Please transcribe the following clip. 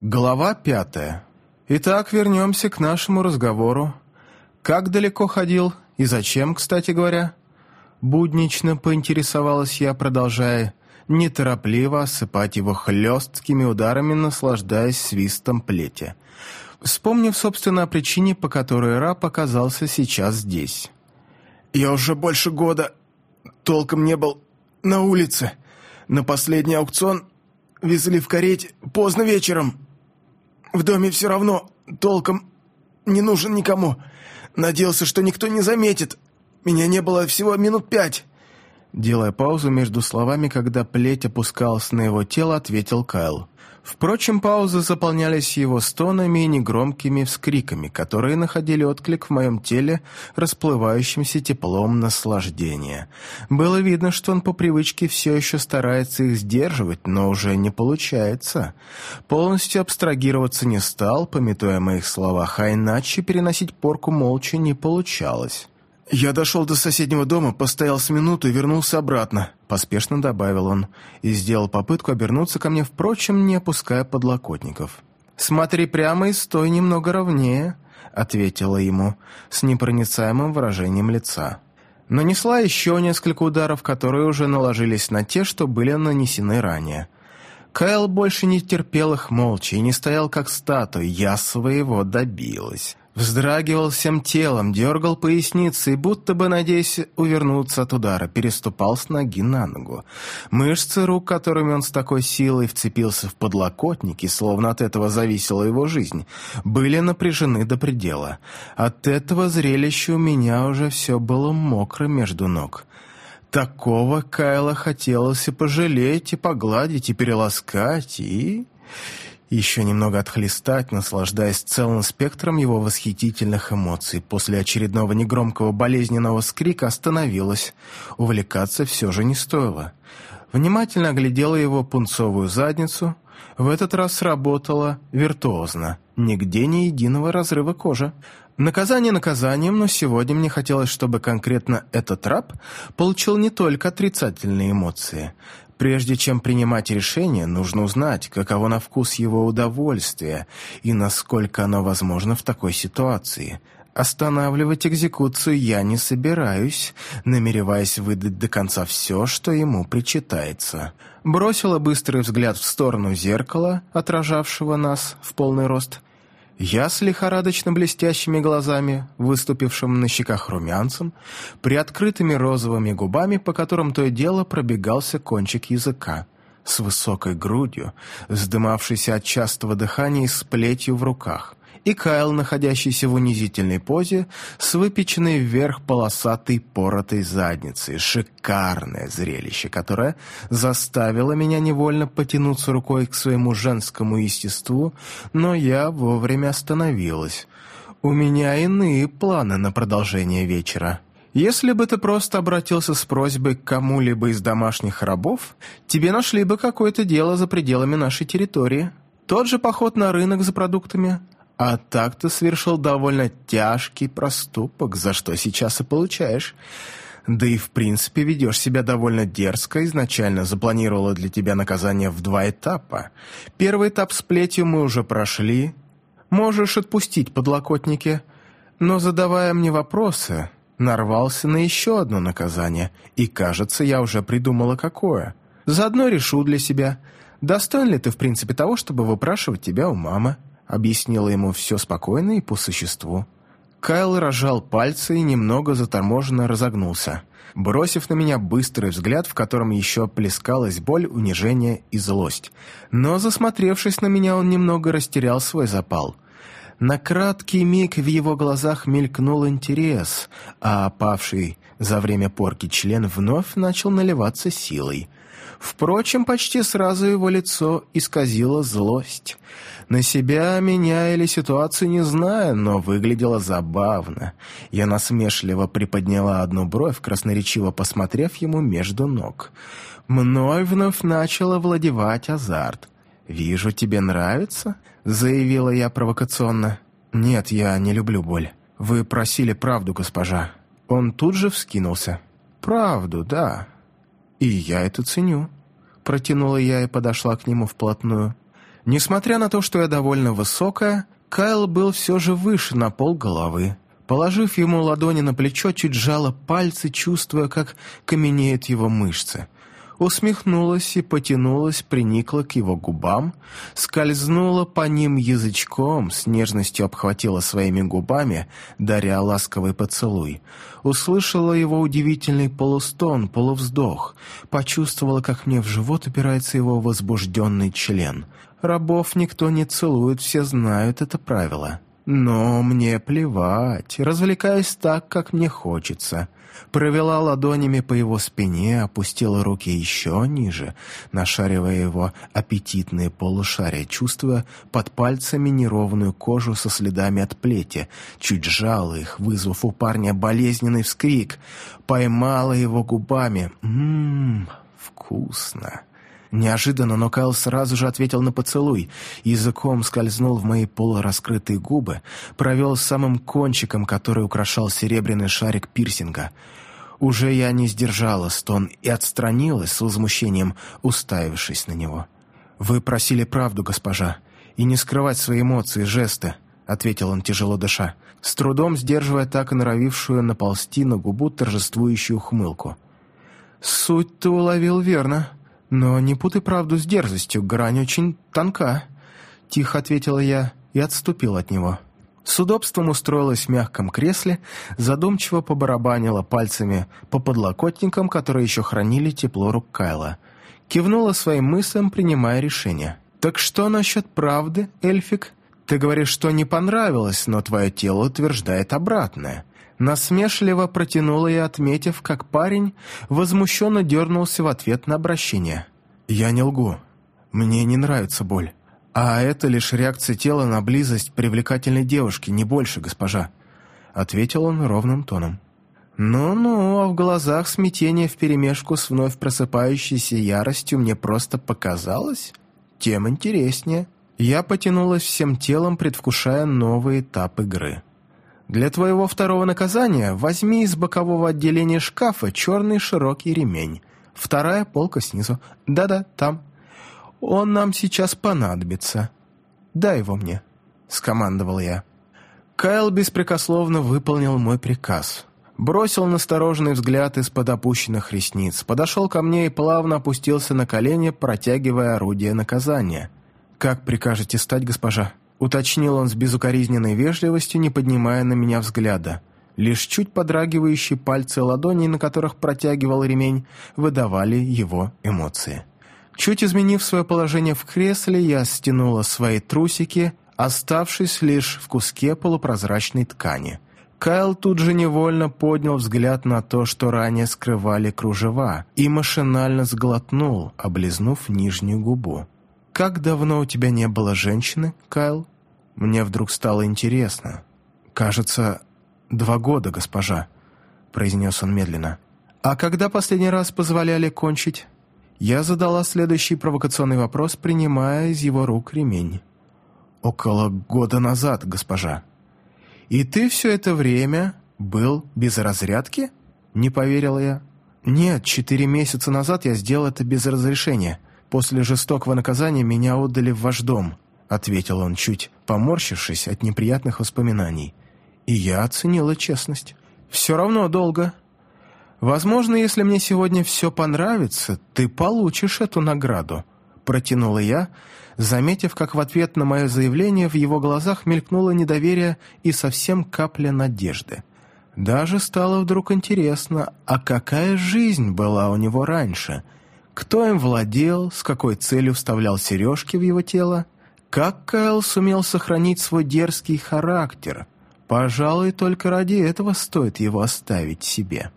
Глава пятая. Итак, вернемся к нашему разговору. Как далеко ходил и зачем, кстати говоря? Буднично поинтересовалась я, продолжая неторопливо осыпать его хлесткими ударами, наслаждаясь свистом плети. Вспомнив, собственно, о причине, по которой раб оказался сейчас здесь. «Я уже больше года толком не был на улице. На последний аукцион везли в карете поздно вечером. В доме все равно толком не нужен никому. Надеялся, что никто не заметит. Меня не было всего минут пять». Делая паузу между словами, когда плеть опускалась на его тело, ответил Кайл. Впрочем, паузы заполнялись его стонами и негромкими вскриками, которые находили отклик в моем теле расплывающимся теплом наслаждения. Было видно, что он по привычке все еще старается их сдерживать, но уже не получается. Полностью абстрагироваться не стал, пометуя моих словах, а иначе переносить порку молча не получалось. «Я дошел до соседнего дома, постоял с минуту и вернулся обратно», — поспешно добавил он, и сделал попытку обернуться ко мне, впрочем, не опуская подлокотников. «Смотри прямо и стой немного ровнее», — ответила ему с непроницаемым выражением лица. Нанесла еще несколько ударов, которые уже наложились на те, что были нанесены ранее. Кайл больше не терпел их молча и не стоял как статуя, я своего добилась. Вздрагивал всем телом, дергал поясницей, будто бы, надеясь увернуться от удара, переступал с ноги на ногу. Мышцы рук, которыми он с такой силой вцепился в подлокотники, словно от этого зависела его жизнь, были напряжены до предела. От этого зрелища у меня уже все было мокро между ног. Такого Кайла хотелось и пожалеть, и погладить, и переласкать, и еще немного отхлестать, наслаждаясь целым спектром его восхитительных эмоций. После очередного негромкого болезненного скрика остановилась. Увлекаться все же не стоило. Внимательно оглядела его пунцовую задницу. В этот раз сработало виртуозно. Нигде ни единого разрыва кожи. Наказание наказанием, но сегодня мне хотелось, чтобы конкретно этот раб получил не только отрицательные эмоции. Прежде чем принимать решение, нужно узнать, каково на вкус его удовольствие и насколько оно возможно в такой ситуации. Останавливать экзекуцию я не собираюсь, намереваясь выдать до конца все, что ему причитается. Бросила быстрый взгляд в сторону зеркала, отражавшего нас в полный рост, я с лихорадочно блестящими глазами, выступившим на щеках румянцем, приоткрытыми розовыми губами, по которым то и дело пробегался кончик языка, с высокой грудью, вздымавшейся от частого дыхания и с плетью в руках и Кайл, находящийся в унизительной позе, с выпеченной вверх полосатой поротой задницей. Шикарное зрелище, которое заставило меня невольно потянуться рукой к своему женскому естеству, но я вовремя остановилась. У меня иные планы на продолжение вечера. Если бы ты просто обратился с просьбой к кому-либо из домашних рабов, тебе нашли бы какое-то дело за пределами нашей территории. Тот же поход на рынок за продуктами – а так ты совершил довольно тяжкий проступок, за что сейчас и получаешь. Да и в принципе ведешь себя довольно дерзко, изначально запланировала для тебя наказание в два этапа. Первый этап с плетью мы уже прошли. Можешь отпустить подлокотники, но задавая мне вопросы, нарвался на еще одно наказание, и, кажется, я уже придумала какое. Заодно решу для себя, достоин ли ты в принципе того, чтобы выпрашивать тебя у мамы объяснила ему все спокойно и по существу. Кайл рожал пальцы и немного заторможенно разогнулся, бросив на меня быстрый взгляд, в котором еще плескалась боль, унижение и злость. Но, засмотревшись на меня, он немного растерял свой запал. На краткий миг в его глазах мелькнул интерес, а опавший за время порки член вновь начал наливаться силой. Впрочем, почти сразу его лицо исказило злость. На себя, меня или ситуацию не знаю, но выглядело забавно. Я насмешливо приподняла одну бровь, красноречиво посмотрев ему между ног. Мной вновь начал овладевать азарт. «Вижу, тебе нравится?» — заявила я провокационно. «Нет, я не люблю боль. Вы просили правду, госпожа». Он тут же вскинулся. «Правду, да. И я это ценю», — протянула я и подошла к нему вплотную. Несмотря на то, что я довольно высокая, Кайл был все же выше на пол головы. Положив ему ладони на плечо, чуть сжала пальцы, чувствуя, как каменеют его мышцы. Усмехнулась и потянулась, приникла к его губам, скользнула по ним язычком, с нежностью обхватила своими губами, даря ласковый поцелуй. Услышала его удивительный полустон, полувздох, почувствовала, как мне в живот упирается его возбужденный член. Рабов никто не целует, все знают это правило. Но мне плевать, развлекаюсь так, как мне хочется. Провела ладонями по его спине, опустила руки еще ниже, нашаривая его аппетитные полушария, чувствуя под пальцами неровную кожу со следами от плети, чуть сжала их, вызвав у парня болезненный вскрик, поймала его губами. «Ммм, вкусно!» Неожиданно, но Кайл сразу же ответил на поцелуй. Языком скользнул в мои полураскрытые губы, провел самым кончиком, который украшал серебряный шарик пирсинга. Уже я не сдержала стон и отстранилась с возмущением, уставившись на него. «Вы просили правду, госпожа, и не скрывать свои эмоции, жесты», — ответил он, тяжело дыша, с трудом сдерживая так и норовившую наползти на губу торжествующую ухмылку. «Суть ты уловил верно», «Но не путай правду с дерзостью, грань очень тонка», — тихо ответила я и отступил от него. С удобством устроилась в мягком кресле, задумчиво побарабанила пальцами по подлокотникам, которые еще хранили тепло рук Кайла. Кивнула своим мыслям, принимая решение. «Так что насчет правды, Эльфик? Ты говоришь, что не понравилось, но твое тело утверждает обратное». Насмешливо протянула я, отметив, как парень возмущенно дернулся в ответ на обращение. «Я не лгу. Мне не нравится боль. А это лишь реакция тела на близость привлекательной девушки, не больше, госпожа», — ответил он ровным тоном. «Ну-ну, а в глазах смятение вперемешку с вновь просыпающейся яростью мне просто показалось? Тем интереснее». Я потянулась всем телом, предвкушая новый этап игры. Для твоего второго наказания возьми из бокового отделения шкафа черный широкий ремень. Вторая полка снизу. Да-да, там. Он нам сейчас понадобится. Дай его мне», — скомандовал я. Кайл беспрекословно выполнил мой приказ. Бросил настороженный взгляд из-под опущенных ресниц, подошел ко мне и плавно опустился на колени, протягивая орудие наказания. «Как прикажете стать, госпожа?» Уточнил он с безукоризненной вежливостью, не поднимая на меня взгляда. Лишь чуть подрагивающие пальцы ладоней, на которых протягивал ремень, выдавали его эмоции. Чуть изменив свое положение в кресле, я стянула свои трусики, оставшись лишь в куске полупрозрачной ткани. Кайл тут же невольно поднял взгляд на то, что ранее скрывали кружева, и машинально сглотнул, облизнув нижнюю губу. «Как давно у тебя не было женщины, Кайл?» Мне вдруг стало интересно. «Кажется, два года, госпожа», — произнес он медленно. «А когда последний раз позволяли кончить?» Я задала следующий провокационный вопрос, принимая из его рук ремень. «Около года назад, госпожа». «И ты все это время был без разрядки?» Не поверила я. «Нет, четыре месяца назад я сделал это без разрешения. «После жестокого наказания меня отдали в ваш дом», — ответил он, чуть поморщившись от неприятных воспоминаний. «И я оценила честность. Все равно долго. Возможно, если мне сегодня все понравится, ты получишь эту награду», — протянула я, заметив, как в ответ на мое заявление в его глазах мелькнуло недоверие и совсем капля надежды. Даже стало вдруг интересно, а какая жизнь была у него раньше — кто им владел, с какой целью вставлял сережки в его тело? Как Кайл сумел сохранить свой дерзкий характер? Пожалуй, только ради этого стоит его оставить себе.